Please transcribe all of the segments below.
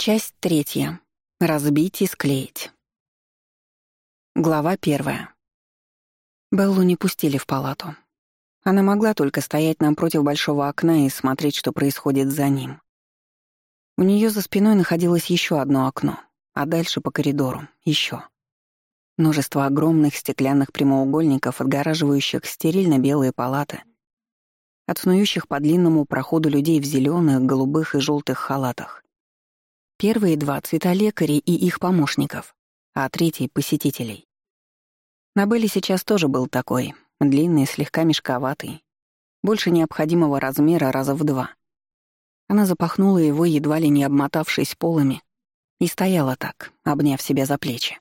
Часть третья. Разбить и склеить. Глава первая. Беллу не пустили в палату. Она могла только стоять напротив большого окна и смотреть, что происходит за ним. У нее за спиной находилось еще одно окно, а дальше по коридору — еще. Множество огромных стеклянных прямоугольников, отгораживающих стерильно-белые палаты, от по длинному проходу людей в зеленых, голубых и желтых халатах. Первые два — цвета лекарей и их помощников, а третий — посетителей. На Белле сейчас тоже был такой, длинный, слегка мешковатый, больше необходимого размера раза в два. Она запахнула его, едва ли не обмотавшись полами, и стояла так, обняв себя за плечи.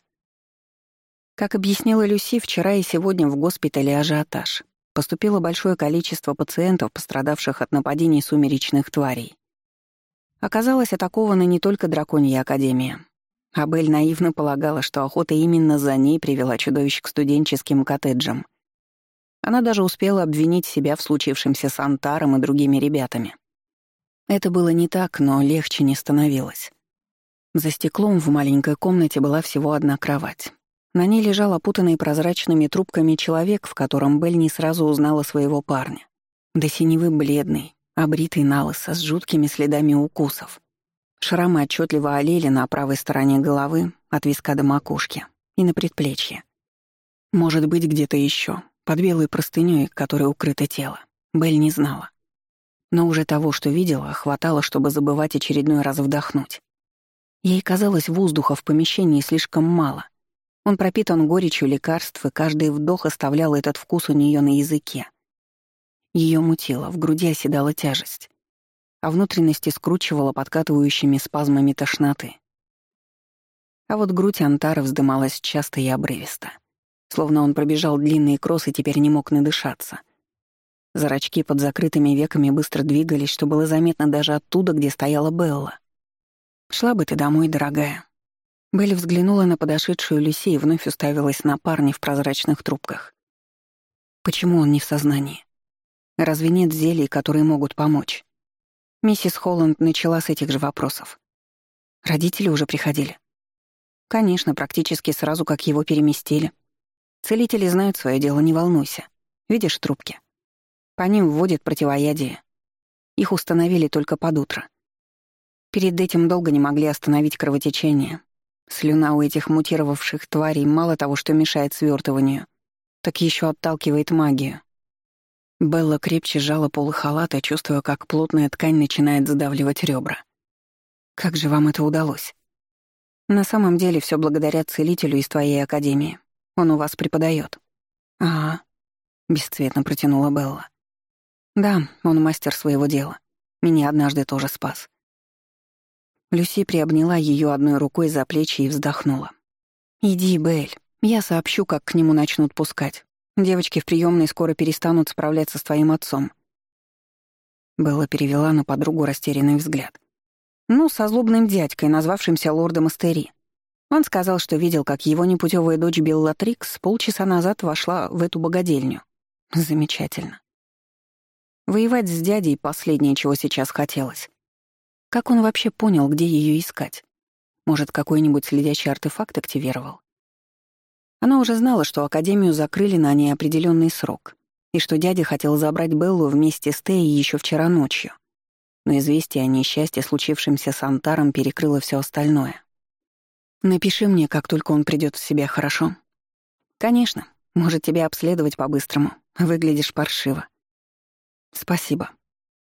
Как объяснила Люси, вчера и сегодня в госпитале ажиотаж. Поступило большое количество пациентов, пострадавших от нападений сумеречных тварей. Оказалось, атакована не только драконья академия. Абель наивно полагала, что охота именно за ней привела чудовищ к студенческим коттеджам. Она даже успела обвинить себя в случившемся с Антаром и другими ребятами. Это было не так, но легче не становилось. За стеклом в маленькой комнате была всего одна кровать. На ней лежал опутанный прозрачными трубками человек, в котором Белль не сразу узнала своего парня. До синевы бледный, обритый налысо, с жуткими следами укусов. Шрамы отчетливо олели на правой стороне головы, от виска до макушки, и на предплечье. Может быть, где-то еще, под белой простынёй, которой укрыто тело. Белль не знала. Но уже того, что видела, хватало, чтобы забывать очередной раз вдохнуть. Ей казалось, воздуха в помещении слишком мало. Он пропитан горечью лекарств, и каждый вдох оставлял этот вкус у нее на языке. Ее мутило, в груди оседала тяжесть, а внутренности скручивала подкатывающими спазмами тошноты. А вот грудь Антара вздымалась часто и обрывисто, словно он пробежал длинные кроссы и теперь не мог надышаться. Зрачки под закрытыми веками быстро двигались, что было заметно даже оттуда, где стояла Белла. «Шла бы ты домой, дорогая». Белли взглянула на подошедшую Люси и вновь уставилась на парня в прозрачных трубках. Почему он не в сознании? Разве нет зелий, которые могут помочь? Миссис Холланд начала с этих же вопросов. Родители уже приходили. Конечно, практически сразу, как его переместили. Целители знают свое дело, не волнуйся. Видишь трубки? По ним вводят противоядие. Их установили только под утро. Перед этим долго не могли остановить кровотечение. Слюна у этих мутировавших тварей мало того, что мешает свертыванию, так еще отталкивает магию. Белла крепче сжала полы халата, чувствуя, как плотная ткань начинает задавливать ребра. «Как же вам это удалось?» «На самом деле все благодаря целителю из твоей академии. Он у вас преподает. «Ага», — бесцветно протянула Белла. «Да, он мастер своего дела. Меня однажды тоже спас». Люси приобняла ее одной рукой за плечи и вздохнула. «Иди, Белль, я сообщу, как к нему начнут пускать. Девочки в приемной скоро перестанут справляться с твоим отцом. Белла перевела на подругу растерянный взгляд. Ну, со злобным дядькой, назвавшимся лордом Эстери. Он сказал, что видел, как его непутевая дочь Беллатрикс полчаса назад вошла в эту богадельню. Замечательно. Воевать с дядей — последнее, чего сейчас хотелось. Как он вообще понял, где ее искать? Может, какой-нибудь следящий артефакт активировал? Она уже знала, что Академию закрыли на неопределенный срок, и что дядя хотел забрать Беллу вместе с Теей еще вчера ночью. Но известие о несчастье, случившемся с Антаром, перекрыло все остальное. «Напиши мне, как только он придет в себя, хорошо?» «Конечно. Может, тебя обследовать по-быстрому. Выглядишь паршиво». «Спасибо».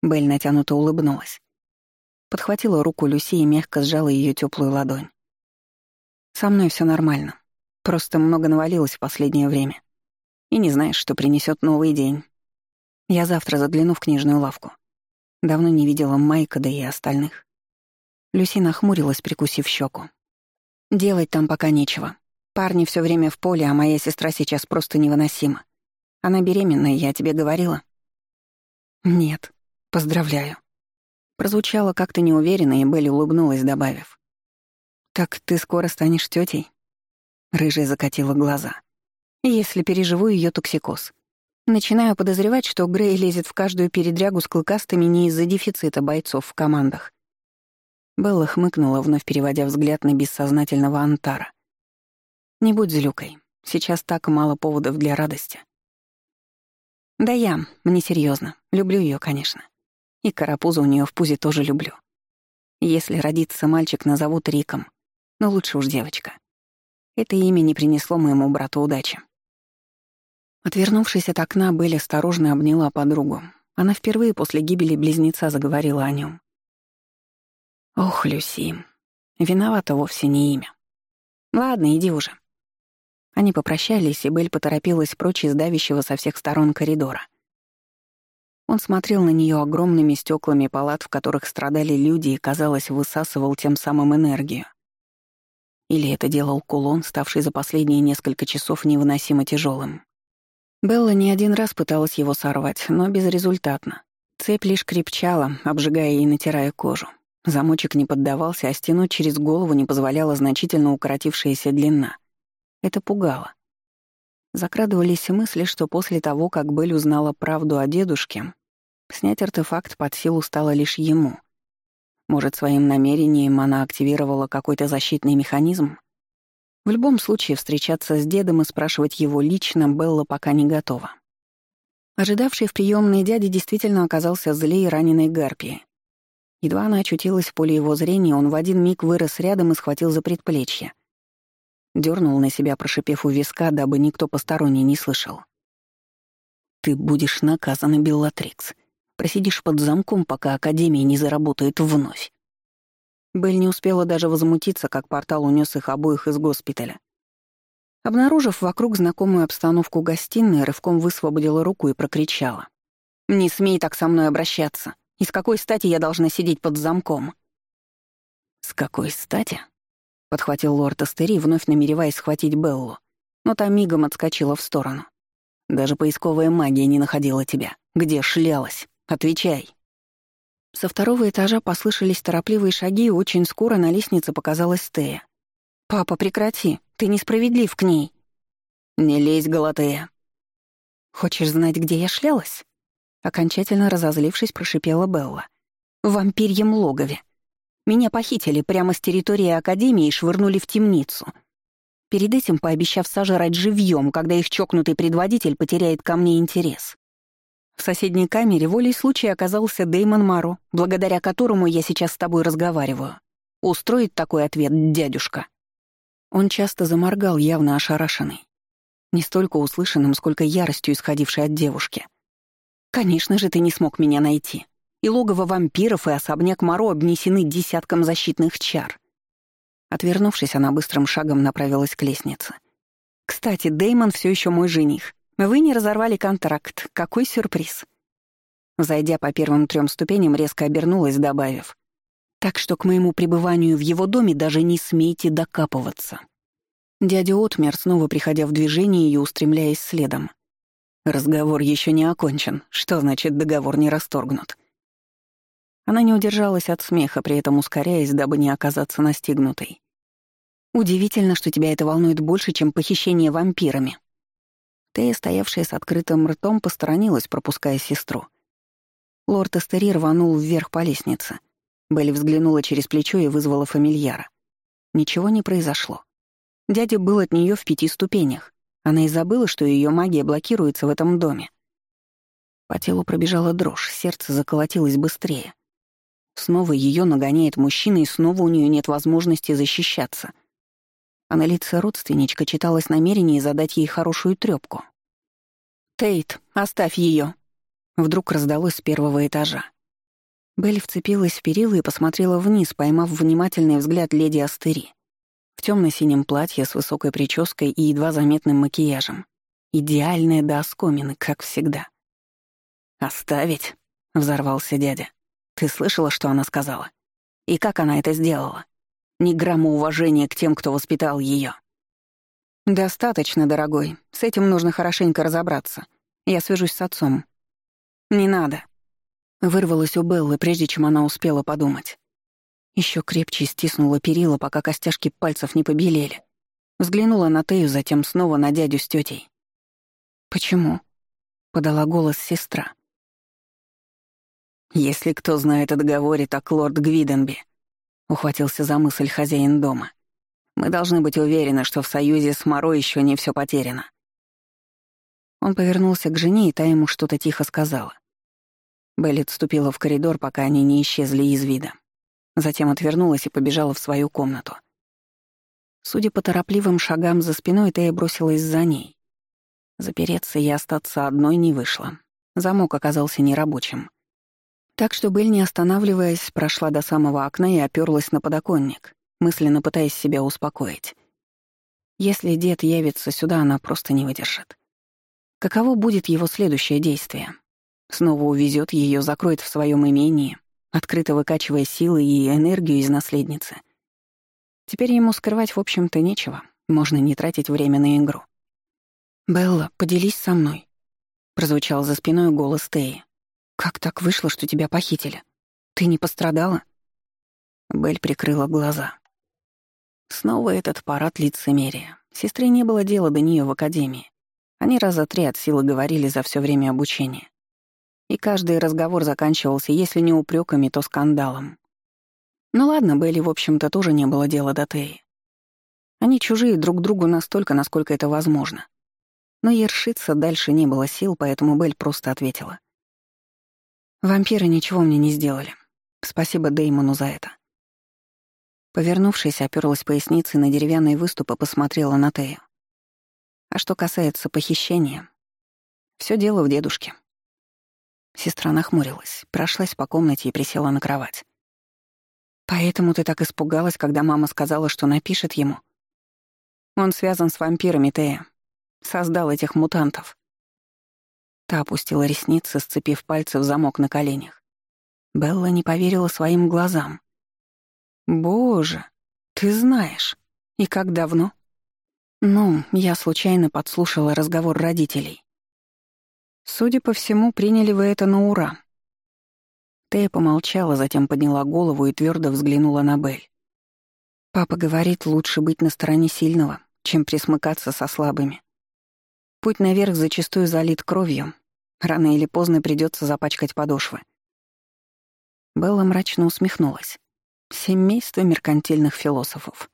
Белль натянуто улыбнулась. Подхватила руку Люси и мягко сжала ее теплую ладонь. «Со мной все нормально. Просто много навалилось в последнее время. И не знаешь, что принесет новый день. Я завтра загляну в книжную лавку. Давно не видела Майка, да и остальных. Люси нахмурилась, прикусив щеку. Делать там пока нечего. Парни все время в поле, а моя сестра сейчас просто невыносима. Она беременная, я тебе говорила? Нет. Поздравляю. Прозвучало как-то неуверенно, и Белли улыбнулась, добавив. «Так ты скоро станешь тетей? Рыжая закатила глаза. Если переживу ее токсикоз. Начинаю подозревать, что Грей лезет в каждую передрягу с клыкастыми не из-за дефицита бойцов в командах. Белла хмыкнула, вновь переводя взгляд на бессознательного Антара. «Не будь злюкой. Сейчас так мало поводов для радости». «Да я, мне серьезно. Люблю ее, конечно. И карапуза у нее в пузе тоже люблю. Если родится мальчик, назовут Риком. Но лучше уж девочка. Это имя не принесло моему брату удачи. Отвернувшись от окна, Белль осторожно обняла подругу. Она впервые после гибели близнеца заговорила о нем. «Ох, Люси, виновата вовсе не имя. Ладно, иди уже». Они попрощались, и Белль поторопилась прочь из давящего со всех сторон коридора. Он смотрел на нее огромными стеклами палат, в которых страдали люди, и, казалось, высасывал тем самым энергию. Или это делал кулон, ставший за последние несколько часов невыносимо тяжелым. Белла не один раз пыталась его сорвать, но безрезультатно. Цепь лишь крепчала, обжигая и натирая кожу. Замочек не поддавался, а стянуть через голову не позволяла значительно укоротившаяся длина. Это пугало. Закрадывались мысли, что после того, как Белль узнала правду о дедушке, Снять артефакт под силу стало лишь ему. Может, своим намерением она активировала какой-то защитный механизм? В любом случае, встречаться с дедом и спрашивать его лично Белла пока не готова. Ожидавший в приемной дяде действительно оказался злее раненой гарпии. Едва она очутилась в поле его зрения, он в один миг вырос рядом и схватил за предплечье. Дёрнул на себя, прошипев у виска, дабы никто посторонний не слышал. «Ты будешь наказана, Беллатрикс. Просидишь под замком, пока Академия не заработает вновь. Белль не успела даже возмутиться, как портал унес их обоих из госпиталя. Обнаружив вокруг знакомую обстановку гостиной, рывком высвободила руку и прокричала. «Не смей так со мной обращаться. И с какой стати я должна сидеть под замком?» «С какой стати?» — подхватил лорд Астери, вновь намереваясь схватить Беллу, но та мигом отскочила в сторону. «Даже поисковая магия не находила тебя. Где шлялась?» Отвечай». Со второго этажа послышались торопливые шаги, и очень скоро на лестнице показалась Тея. «Папа, прекрати, ты несправедлив к ней». «Не лезь, Галатея». «Хочешь знать, где я шлялась?» Окончательно разозлившись, прошипела Белла. «В вампирьем логове. Меня похитили прямо с территории Академии и швырнули в темницу. Перед этим пообещав сожрать живьем, когда их чокнутый предводитель потеряет ко мне интерес. В соседней камере волей случая оказался Деймон Маро, благодаря которому я сейчас с тобой разговариваю. Устроит такой ответ дядюшка. Он часто заморгал, явно ошарашенный. Не столько услышанным, сколько яростью, исходившей от девушки. «Конечно же ты не смог меня найти. И логово вампиров, и особняк Маро обнесены десятком защитных чар». Отвернувшись, она быстрым шагом направилась к лестнице. «Кстати, Деймон все еще мой жених. Вы не разорвали контракт. Какой сюрприз. Зайдя по первым трем ступеням, резко обернулась, добавив. Так что к моему пребыванию в его доме даже не смейте докапываться. Дядя отмер, снова приходя в движение и устремляясь следом. Разговор еще не окончен. Что значит договор не расторгнут? Она не удержалась от смеха, при этом ускоряясь, дабы не оказаться настигнутой. «Удивительно, что тебя это волнует больше, чем похищение вампирами», Тея, стоявшая с открытым ртом, посторонилась, пропуская сестру. Лорд Эстери рванул вверх по лестнице. Белли взглянула через плечо и вызвала фамильяра. Ничего не произошло. Дядя был от нее в пяти ступенях. Она и забыла, что ее магия блокируется в этом доме. По телу пробежала дрожь, сердце заколотилось быстрее. Снова ее нагоняет мужчина, и снова у нее нет возможности защищаться — а на лице родственничка читалось намерение задать ей хорошую трёпку. «Тейт, оставь её!» Вдруг раздалось с первого этажа. Белль вцепилась в перила и посмотрела вниз, поймав внимательный взгляд леди Астери. В тёмно-синем платье с высокой прической и едва заметным макияжем. Идеальная до оскомины, как всегда. «Оставить?» — взорвался дядя. «Ты слышала, что она сказала? И как она это сделала?» Ни грамма уважения к тем, кто воспитал ее. «Достаточно, дорогой. С этим нужно хорошенько разобраться. Я свяжусь с отцом». «Не надо». Вырвалась у Беллы, прежде чем она успела подумать. Еще крепче стиснула перила, пока костяшки пальцев не побелели. Взглянула на Тею, затем снова на дядю с тетей. «Почему?» — подала голос сестра. «Если кто знает о договоре, так лорд Гвиденби. Ухватился за мысль хозяин дома. «Мы должны быть уверены, что в союзе с Моро еще не все потеряно». Он повернулся к жене, и та ему что-то тихо сказала. Белли отступила в коридор, пока они не исчезли из вида. Затем отвернулась и побежала в свою комнату. Судя по торопливым шагам за спиной, Тея бросилась за ней. Запереться и остаться одной не вышло. Замок оказался нерабочим. Так что Белль, не останавливаясь, прошла до самого окна и оперлась на подоконник, мысленно пытаясь себя успокоить. Если дед явится сюда, она просто не выдержит. Каково будет его следующее действие? Снова увезет ее, закроет в своем имении, открыто выкачивая силы и энергию из наследницы. Теперь ему скрывать, в общем-то, нечего. Можно не тратить время на игру. «Белла, поделись со мной», — прозвучал за спиной голос Теи. «Как так вышло, что тебя похитили? Ты не пострадала?» Белль прикрыла глаза. Снова этот парад лицемерия. Сестре не было дела до нее в академии. Они раза три от силы говорили за все время обучения. И каждый разговор заканчивался, если не упреками, то скандалом. Ну ладно, Белли, в общем-то, тоже не было дела до Теи. Они чужие друг другу настолько, насколько это возможно. Но ершиться дальше не было сил, поэтому Белль просто ответила. «Вампиры ничего мне не сделали. Спасибо Деймону за это». Повернувшись, оперлась поясницей на деревянный выступ и посмотрела на Тею. А что касается похищения, все дело в дедушке. Сестра нахмурилась, прошлась по комнате и присела на кровать. «Поэтому ты так испугалась, когда мама сказала, что напишет ему?» «Он связан с вампирами, Тея. Создал этих мутантов». Та опустила ресницы, сцепив пальцы в замок на коленях. Белла не поверила своим глазам. «Боже, ты знаешь. И как давно?» Ну, я случайно подслушала разговор родителей. Судя по всему, приняли вы это на ура. Тея помолчала, затем подняла голову и твердо взглянула на Бель. Папа говорит, лучше быть на стороне сильного, чем присмыкаться со слабыми. Путь наверх зачастую залит кровью. Рано или поздно придется запачкать подошвы. Белла мрачно усмехнулась. Семейство меркантильных философов.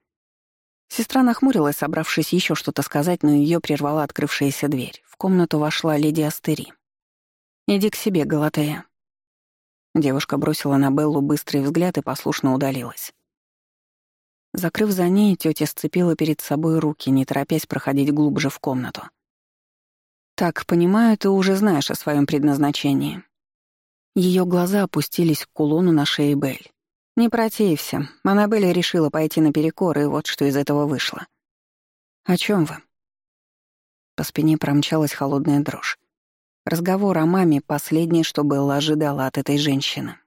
Сестра нахмурилась, собравшись еще что-то сказать, но ее прервала открывшаяся дверь. В комнату вошла леди Астери. «Иди к себе, Галатея». Девушка бросила на Беллу быстрый взгляд и послушно удалилась. Закрыв за ней, тетя сцепила перед собой руки, не торопясь проходить глубже в комнату. «Так, понимаю, ты уже знаешь о своем предназначении». Ее глаза опустились к кулону на шее Белль. «Не протився. Аннабель решила пойти наперекор, и вот что из этого вышло». «О чем вы?» По спине промчалась холодная дрожь. Разговор о маме — последнее, что Белла ожидала от этой женщины.